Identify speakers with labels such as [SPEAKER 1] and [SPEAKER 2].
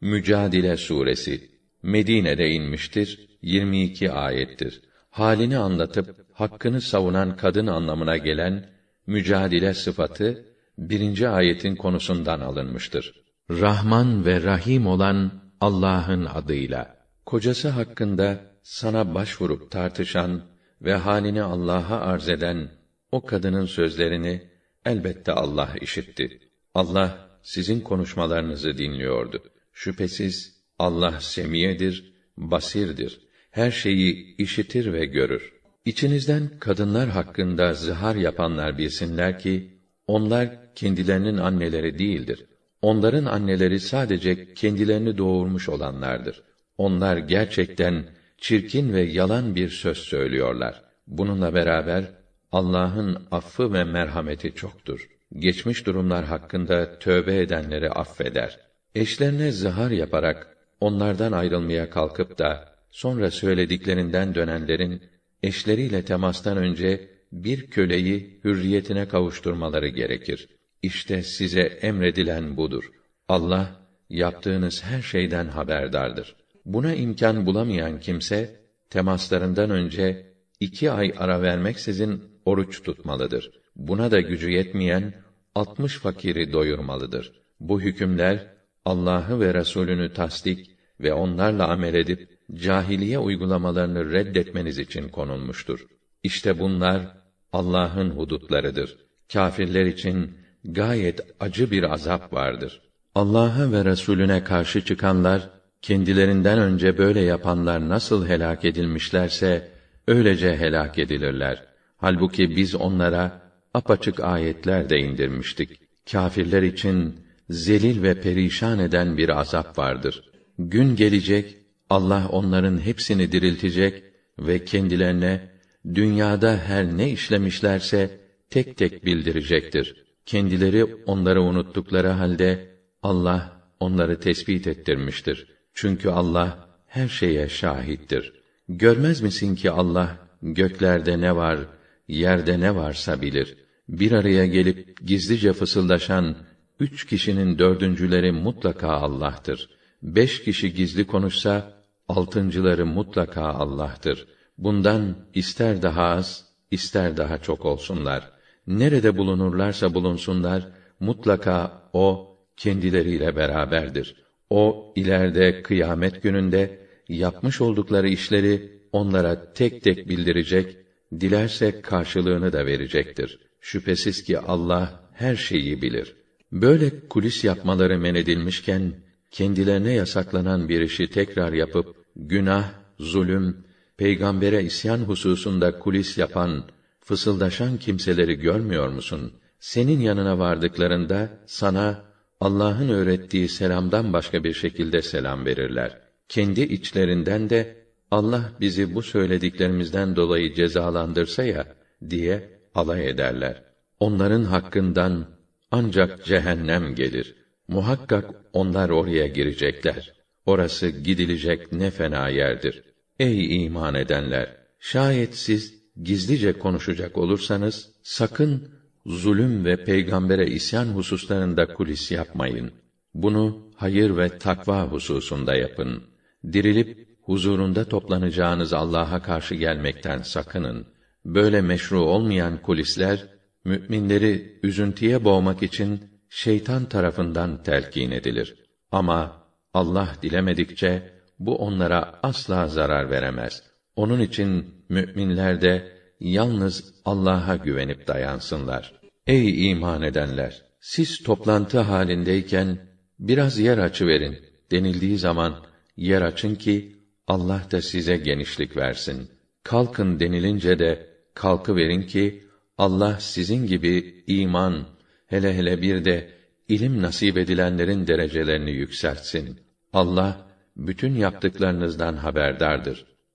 [SPEAKER 1] Mücadile suresi Medine'de inmiştir. 22 ayettir. Halini anlatıp hakkını savunan kadın anlamına gelen mücadile sıfatı birinci ayetin konusundan alınmıştır. Rahman ve Rahim olan Allah'ın adıyla. Kocası hakkında sana başvurup tartışan ve halini Allah'a arz eden o kadının sözlerini elbette Allah işitti. Allah sizin konuşmalarınızı dinliyordu. Şüphesiz Allah semiyedir, basirdir. Her şeyi işitir ve görür. İçinizden kadınlar hakkında zihar yapanlar bilsinler ki onlar kendilerinin anneleri değildir. Onların anneleri sadece kendilerini doğurmuş olanlardır. Onlar gerçekten çirkin ve yalan bir söz söylüyorlar. Bununla beraber Allah'ın affı ve merhameti çoktur. Geçmiş durumlar hakkında tövbe edenleri affeder. Eşlerine zihar yaparak onlardan ayrılmaya kalkıp da sonra söylediklerinden dönenlerin eşleriyle temastan önce bir köleyi hürriyetine kavuşturmaları gerekir. İşte size emredilen budur. Allah yaptığınız her şeyden haberdardır. Buna imkan bulamayan kimse temaslarından önce iki ay ara vermeksizin oruç tutmalıdır. Buna da gücü yetmeyen altmış fakiri doyurmalıdır. Bu hükümler Allah'ı ve Resulünü tasdik ve onlarla amel edip cahiliye uygulamalarını reddetmeniz için konulmuştur. İşte bunlar Allah'ın hudutlarıdır. Kâfirler için gayet acı bir azap vardır. Allah'a ve Resulüne karşı çıkanlar kendilerinden önce böyle yapanlar nasıl helak edilmişlerse öylece helak edilirler. Halbuki biz onlara apaçık ayetler de indirmiştik. Kâfirler için zelil ve perişan eden bir azap vardır. Gün gelecek, Allah onların hepsini diriltecek ve kendilerine dünyada her ne işlemişlerse tek tek bildirecektir. Kendileri onları unuttukları halde Allah onları tespit ettirmiştir. Çünkü Allah her şeye şahittir. Görmez misin ki Allah göklerde ne var, yerde ne varsa bilir. Bir araya gelip gizlice fısıldaşan üç kişinin dördüncüleri mutlaka Allah'tır. Beş kişi gizli konuşsa, altıncıları mutlaka Allah'tır. Bundan ister daha az, ister daha çok olsunlar. Nerede bulunurlarsa bulunsunlar, mutlaka O kendileriyle beraberdir. O ileride kıyamet gününde yapmış oldukları işleri onlara tek tek bildirecek, dilerse karşılığını da verecektir. Şüphesiz ki Allah her şeyi bilir. Böyle kulis yapmaları men edilmişken kendilerine yasaklanan bir işi tekrar yapıp günah, zulüm, peygambere isyan hususunda kulis yapan, fısıldaşan kimseleri görmüyor musun? Senin yanına vardıklarında sana Allah'ın öğrettiği selamdan başka bir şekilde selam verirler. Kendi içlerinden de Allah bizi bu söylediklerimizden dolayı cezalandırsa ya diye alay ederler. Onların hakkından ancak cehennem gelir. Muhakkak onlar oraya girecekler. Orası gidilecek ne fena yerdir. Ey iman edenler! Şayet siz gizlice konuşacak olursanız, sakın zulüm ve peygambere isyan hususlarında kulis yapmayın. Bunu hayır ve takva hususunda yapın. Dirilip huzurunda toplanacağınız Allah'a karşı gelmekten sakının. Böyle meşru olmayan kulisler müminleri üzüntüye boğmak için şeytan tarafından telkin edilir. Ama Allah dilemedikçe bu onlara asla zarar veremez. Onun için müminler de yalnız Allah'a güvenip dayansınlar. Ey iman edenler, siz toplantı halindeyken biraz yer açı verin denildiği zaman yer açın ki Allah da size genişlik versin. Kalkın denilince de kalkı verin ki Allah sizin gibi iman, hele hele bir de ilim nasip edilenlerin derecelerini yükseltsin. Allah bütün yaptıklarınızdan haberdardır.